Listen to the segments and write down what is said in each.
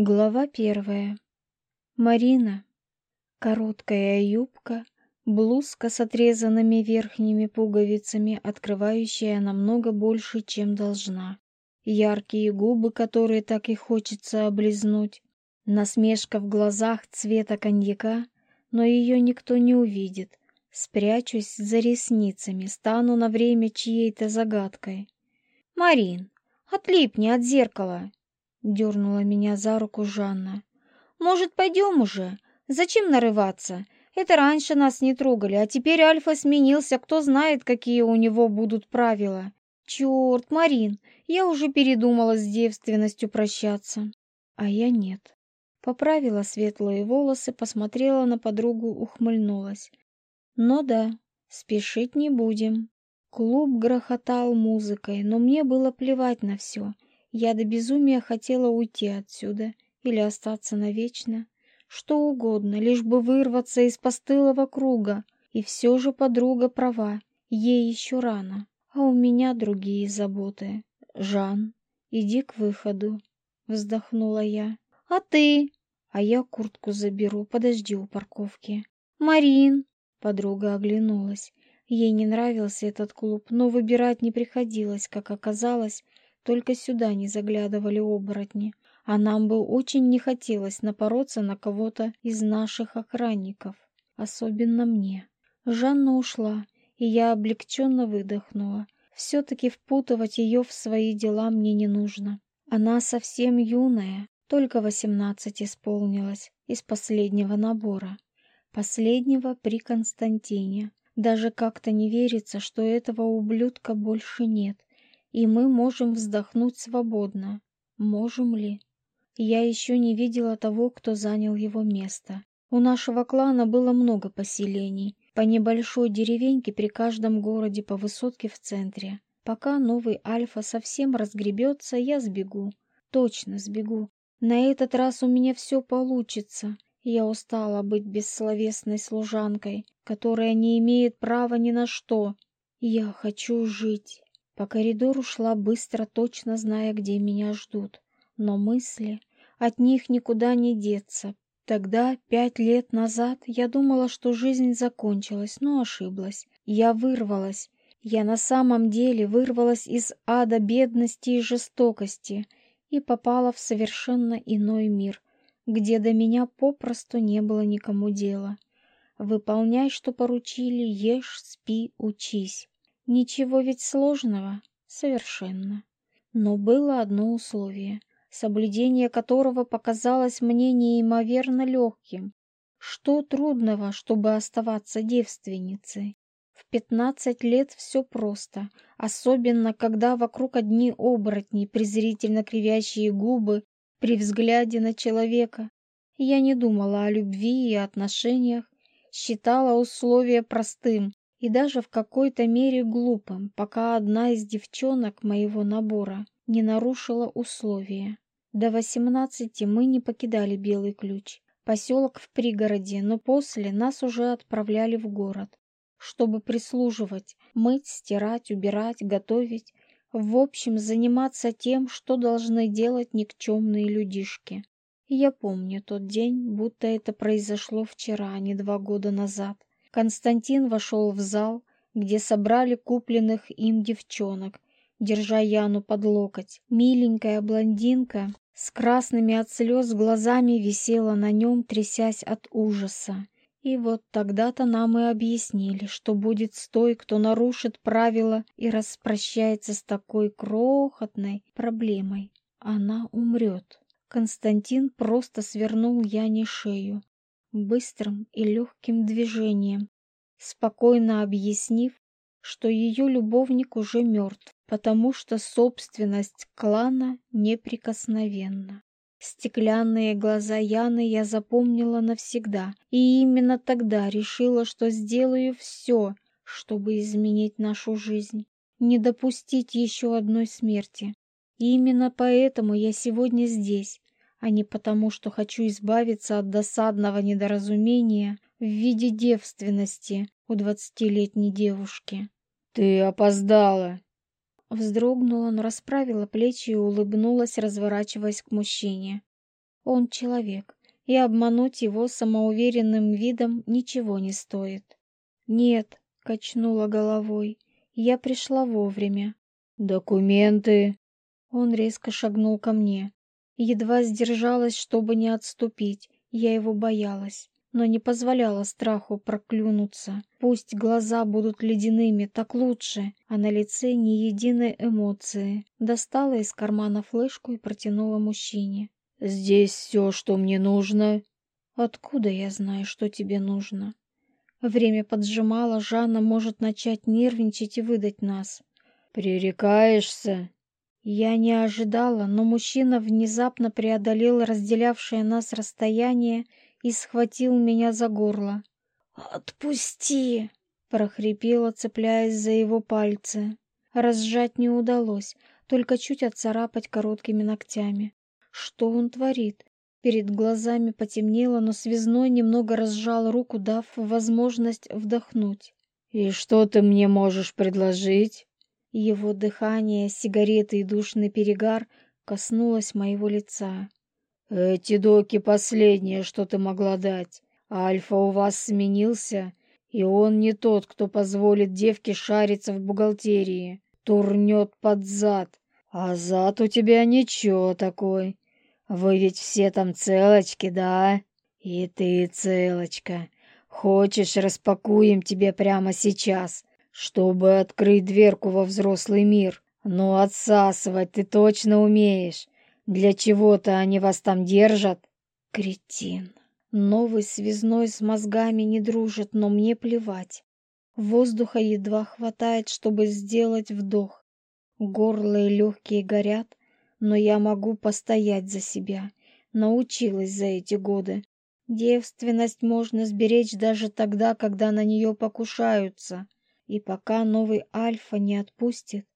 Глава первая. Марина. Короткая юбка, блузка с отрезанными верхними пуговицами, открывающая намного больше, чем должна. Яркие губы, которые так и хочется облизнуть. Насмешка в глазах цвета коньяка, но ее никто не увидит. Спрячусь за ресницами, стану на время чьей-то загадкой. «Марин, отлипни от зеркала!» — дернула меня за руку Жанна. «Может, пойдем уже? Зачем нарываться? Это раньше нас не трогали, а теперь Альфа сменился, кто знает, какие у него будут правила. Черт, Марин, я уже передумала с девственностью прощаться». А я нет. Поправила светлые волосы, посмотрела на подругу, ухмыльнулась. «Ну да, спешить не будем». Клуб грохотал музыкой, но мне было плевать на все — я до безумия хотела уйти отсюда или остаться навечно. Что угодно, лишь бы вырваться из постылого круга. И все же подруга права, ей еще рано, а у меня другие заботы. «Жан, иди к выходу», — вздохнула я. «А ты?» «А я куртку заберу, подожди у парковки». «Марин!» — подруга оглянулась. Ей не нравился этот клуб, но выбирать не приходилось, как оказалось, только сюда не заглядывали оборотни, а нам бы очень не хотелось напороться на кого-то из наших охранников, особенно мне. Жанна ушла, и я облегченно выдохнула. Все-таки впутывать ее в свои дела мне не нужно. Она совсем юная, только восемнадцать исполнилось из последнего набора. Последнего при Константине. Даже как-то не верится, что этого ублюдка больше нет и мы можем вздохнуть свободно. Можем ли? Я еще не видела того, кто занял его место. У нашего клана было много поселений, по небольшой деревеньке при каждом городе по высотке в центре. Пока новый Альфа совсем разгребется, я сбегу. Точно сбегу. На этот раз у меня все получится. Я устала быть бессловесной служанкой, которая не имеет права ни на что. Я хочу жить. По коридору шла быстро, точно зная, где меня ждут. Но мысли, от них никуда не деться. Тогда, пять лет назад, я думала, что жизнь закончилась, но ошиблась. Я вырвалась. Я на самом деле вырвалась из ада бедности и жестокости и попала в совершенно иной мир, где до меня попросту не было никому дела. Выполняй, что поручили, ешь, спи, учись. Ничего ведь сложного, совершенно. Но было одно условие, соблюдение которого показалось мне неимоверно легким. Что трудного, чтобы оставаться девственницей? В пятнадцать лет все просто, особенно когда вокруг одни оборотни, презрительно кривящие губы при взгляде на человека. Я не думала о любви и отношениях, считала условия простым, и даже в какой-то мере глупым, пока одна из девчонок моего набора не нарушила условия. До восемнадцати мы не покидали Белый Ключ, поселок в пригороде, но после нас уже отправляли в город, чтобы прислуживать, мыть, стирать, убирать, готовить, в общем, заниматься тем, что должны делать никчемные людишки. я помню тот день, будто это произошло вчера, а не два года назад. Константин вошел в зал, где собрали купленных им девчонок, держа Яну под локоть. Миленькая блондинка с красными от слез глазами висела на нем, трясясь от ужаса. И вот тогда-то нам и объяснили, что будет с той, кто нарушит правила и распрощается с такой крохотной проблемой. Она умрет. Константин просто свернул Яне шею, быстрым и легким движением, спокойно объяснив, что ее любовник уже мертв, потому что собственность клана неприкосновенна. Стеклянные глаза Яны я запомнила навсегда, и именно тогда решила, что сделаю все, чтобы изменить нашу жизнь, не допустить еще одной смерти. И именно поэтому я сегодня здесь, а не потому, что хочу избавиться от досадного недоразумения в виде девственности у двадцатилетней девушки. «Ты опоздала!» Вздрогнула, но расправила плечи и улыбнулась, разворачиваясь к мужчине. Он человек, и обмануть его самоуверенным видом ничего не стоит. «Нет», — качнула головой, — «я пришла вовремя». «Документы?» Он резко шагнул ко мне. Едва сдержалась, чтобы не отступить. Я его боялась, но не позволяла страху проклюнуться. Пусть глаза будут ледяными, так лучше, а на лице ни единой эмоции. Достала из кармана флешку и протянула мужчине. «Здесь все, что мне нужно». «Откуда я знаю, что тебе нужно?» Время поджимало, Жанна может начать нервничать и выдать нас. «Пререкаешься?» Я не ожидала, но мужчина внезапно преодолел разделявшее нас расстояние и схватил меня за горло. «Отпусти!» — прохрипела, цепляясь за его пальцы. Разжать не удалось, только чуть отцарапать короткими ногтями. Что он творит? Перед глазами потемнело, но связной немного разжал руку, дав возможность вдохнуть. «И что ты мне можешь предложить?» Его дыхание, сигареты и душный перегар коснулось моего лица. «Эти доки последнее, что ты могла дать. Альфа у вас сменился, и он не тот, кто позволит девке шариться в бухгалтерии. Турнет под зад. А зад у тебя ничего такой. Вы ведь все там целочки, да? И ты целочка. Хочешь, распакуем тебе прямо сейчас чтобы открыть дверку во взрослый мир. Но отсасывать ты точно умеешь. Для чего-то они вас там держат. Кретин. Новый связной с мозгами не дружит, но мне плевать. Воздуха едва хватает, чтобы сделать вдох. Горло и легкие горят, но я могу постоять за себя. Научилась за эти годы. Девственность можно сберечь даже тогда, когда на нее покушаются. И пока новый Альфа не отпустит,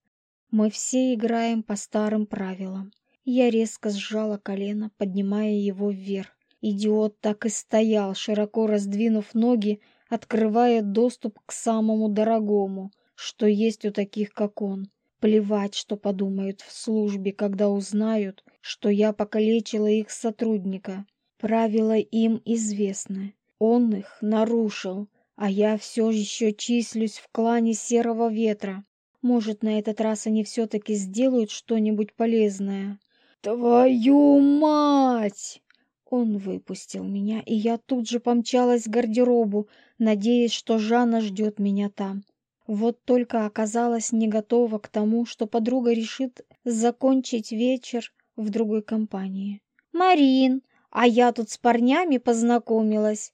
мы все играем по старым правилам. Я резко сжала колено, поднимая его вверх. Идиот так и стоял, широко раздвинув ноги, открывая доступ к самому дорогому, что есть у таких, как он. Плевать, что подумают в службе, когда узнают, что я покалечила их сотрудника. Правила им известны. Он их нарушил, а я все еще числюсь в клане Серого Ветра. Может, на этот раз они все-таки сделают что-нибудь полезное. «Твою мать!» Он выпустил меня, и я тут же помчалась к гардеробу, надеясь, что Жанна ждет меня там. Вот только оказалась не готова к тому, что подруга решит закончить вечер в другой компании. «Марин, а я тут с парнями познакомилась.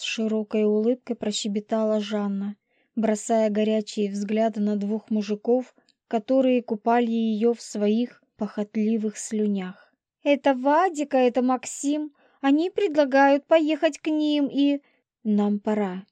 С широкой улыбкой прощебетала Жанна, бросая горячие взгляды на двух мужиков, которые купали ее в своих похотливых слюнях. «Это Вадика, это Максим. Они предлагают поехать к ним и...» «Нам пора.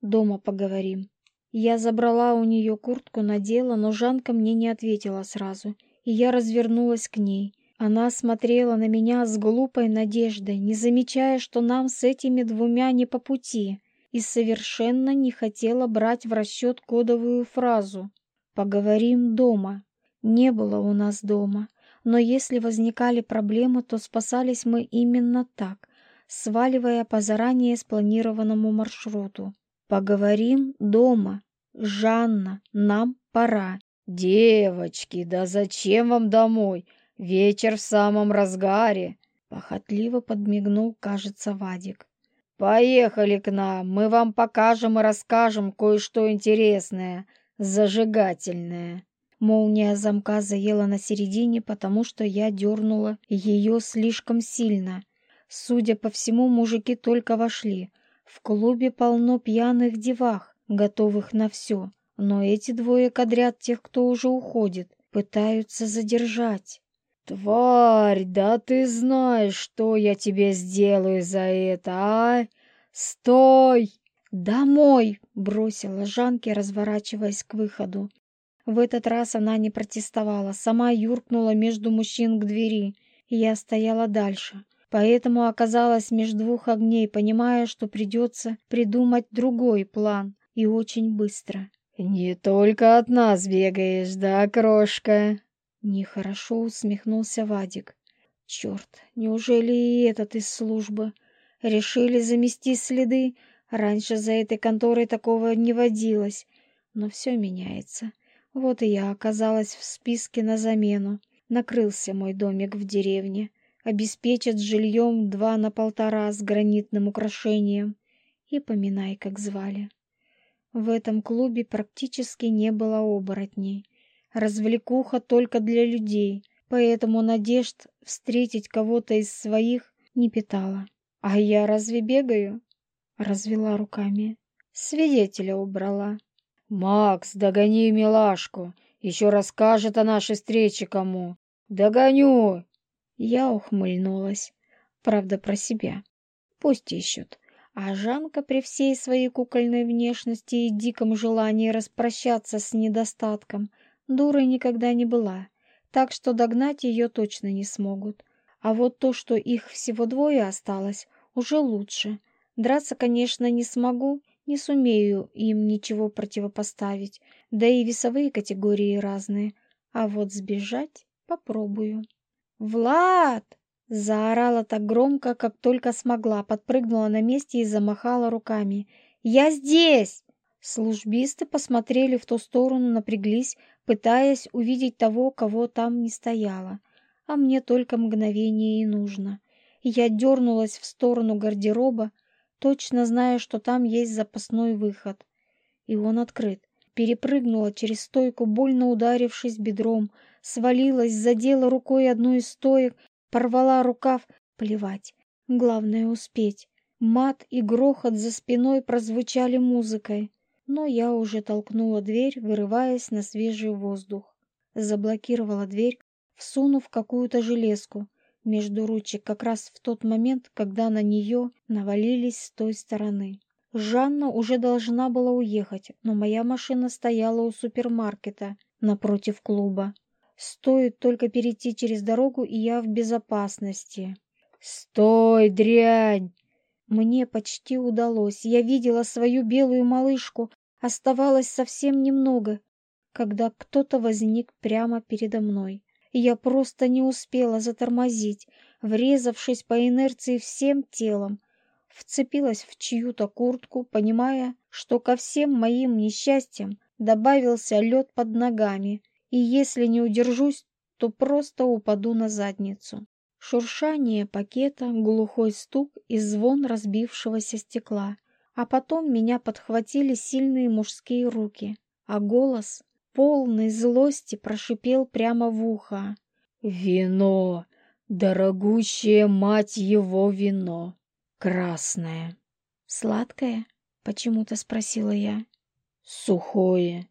Дома поговорим». Я забрала у нее куртку, надела, но Жанка мне не ответила сразу, и я развернулась к ней. Она смотрела на меня с глупой надеждой, не замечая, что нам с этими двумя не по пути, и совершенно не хотела брать в расчет кодовую фразу «Поговорим дома». Не было у нас дома, но если возникали проблемы, то спасались мы именно так, сваливая по заранее спланированному маршруту. «Поговорим дома. Жанна, нам пора». «Девочки, да зачем вам домой? Вечер в самом разгаре. Похотливо подмигнул, кажется, Вадик. Поехали к нам, мы вам покажем и расскажем кое-что интересное, зажигательное. Молния замка заела на середине, потому что я дернула ее слишком сильно. Судя по всему, мужики только вошли. В клубе полно пьяных девах, готовых на все. Но эти двое кадрят тех, кто уже уходит, пытаются задержать. «Тварь, да ты знаешь, что я тебе сделаю за это, а? Стой!» «Домой!» — бросила Жанке, разворачиваясь к выходу. В этот раз она не протестовала, сама юркнула между мужчин к двери, я стояла дальше. Поэтому оказалась между двух огней, понимая, что придется придумать другой план, и очень быстро. «Не только от нас бегаешь, да, крошка?» Нехорошо усмехнулся Вадик. Черт, неужели и этот из службы? Решили замести следы? Раньше за этой конторой такого не водилось. Но все меняется. Вот и я оказалась в списке на замену. Накрылся мой домик в деревне. Обеспечат жильем два на полтора с гранитным украшением. И поминай, как звали. В этом клубе практически не было оборотней. Развлекуха только для людей — поэтому надежд встретить кого-то из своих не питала. А я разве бегаю? Развела руками. Свидетеля убрала. Макс, догони милашку. Еще расскажет о нашей встрече кому. Догоню. Я ухмыльнулась. Правда, про себя. Пусть ищут. А Жанка при всей своей кукольной внешности и диком желании распрощаться с недостатком дурой никогда не была так что догнать ее точно не смогут. А вот то, что их всего двое осталось, уже лучше. Драться, конечно, не смогу, не сумею им ничего противопоставить, да и весовые категории разные. А вот сбежать попробую. «Влад!» — заорала так громко, как только смогла, подпрыгнула на месте и замахала руками. «Я здесь!» Службисты посмотрели в ту сторону, напряглись, пытаясь увидеть того, кого там не стояло. А мне только мгновение и нужно. Я дернулась в сторону гардероба, точно зная, что там есть запасной выход. И он открыт. Перепрыгнула через стойку, больно ударившись бедром, свалилась, задела рукой одну из стоек, порвала рукав. Плевать. Главное — успеть. Мат и грохот за спиной прозвучали музыкой но я уже толкнула дверь, вырываясь на свежий воздух. Заблокировала дверь, всунув какую-то железку между ручек как раз в тот момент, когда на нее навалились с той стороны. Жанна уже должна была уехать, но моя машина стояла у супермаркета напротив клуба. Стоит только перейти через дорогу, и я в безопасности. «Стой, дрянь!» Мне почти удалось. Я видела свою белую малышку. Оставалось совсем немного, когда кто-то возник прямо передо мной. Я просто не успела затормозить, врезавшись по инерции всем телом. Вцепилась в чью-то куртку, понимая, что ко всем моим несчастьям добавился лед под ногами, и если не удержусь, то просто упаду на задницу. Шуршание пакета, глухой стук и звон разбившегося стекла. А потом меня подхватили сильные мужские руки, а голос, полный злости, прошипел прямо в ухо. «Вино! Дорогущее, мать его, вино! Красное!» «Сладкое?» — почему-то спросила я. «Сухое!»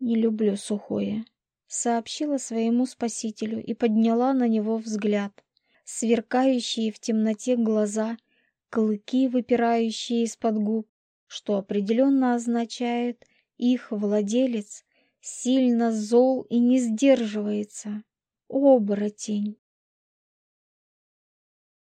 «Не люблю сухое», — сообщила своему спасителю и подняла на него взгляд сверкающие в темноте глаза, клыки, выпирающие из-под губ, что определенно означает их владелец сильно зол и не сдерживается. Оборотень.